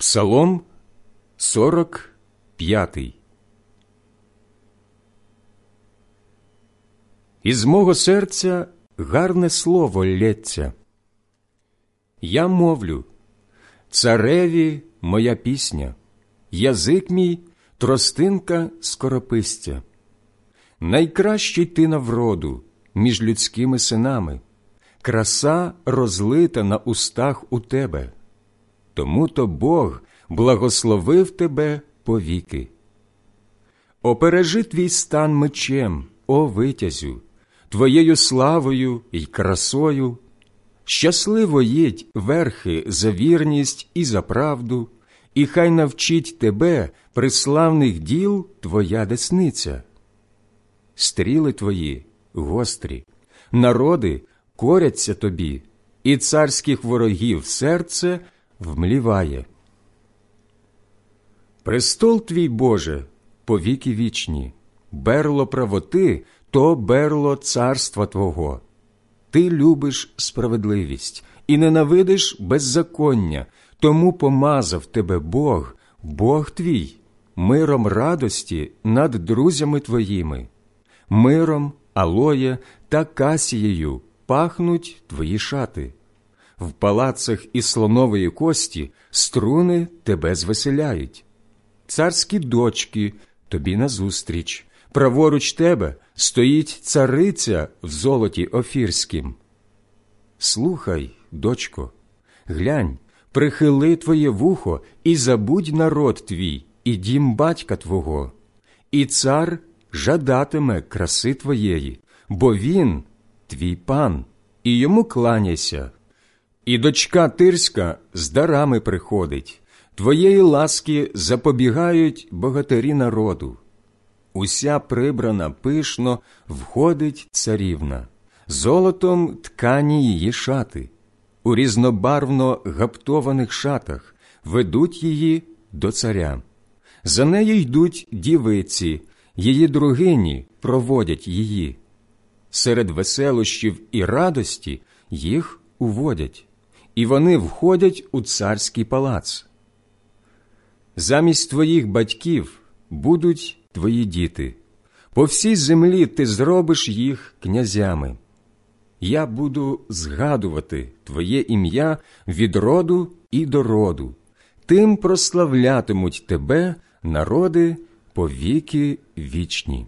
Псалом 45 Із мого серця гарне слово лється. Я мовлю, цареві моя пісня, язик мій тростинка скоропистя. Найкращий ти на вроду між людськими синами, краса розлита на устах у тебе. Тому то Бог благословив тебе повіки. Опережи твій стан мечем, о витязю, твоєю славою й красою. Щасливо їдь верхи за вірність і за правду, і хай навчить тебе приславних діл твоя десниця. Стріли твої гострі, народи коряться тобі, і царських ворогів серце вмліває. Престол твій Боже, повіки вічні, берло правоти то берло царства Твого. Ти любиш справедливість і ненавидиш беззаконня, тому помазав тебе Бог, Бог твій, миром радості над друзями твоїми, миром, алоє та касією пахнуть твої шати. В палацах із слонової кості струни тебе звеселяють, царські дочки тобі назустріч, праворуч тебе стоїть цариця в золоті офірськім. Слухай, дочко, глянь, прихили твоє вухо і забудь народ твій, і дім батька твого, і цар жадатиме краси твоєї, бо він твій пан, і йому кланяйся. І дочка тирська з дарами приходить, твоєї ласки запобігають богатирі народу. Уся прибрана пишно входить царівна, золотом ткані її шати, у різнобарвно гаптованих шатах ведуть її до царя. За нею йдуть дівиці, її другині проводять її. Серед веселощів і радості їх уводять, і вони входять у царський палац. Замість твоїх батьків будуть твої діти, по всій землі ти зробиш їх князями. Я буду згадувати Твоє ім'я від роду і до роду, тим прославлятимуть тебе народи по віки вічні.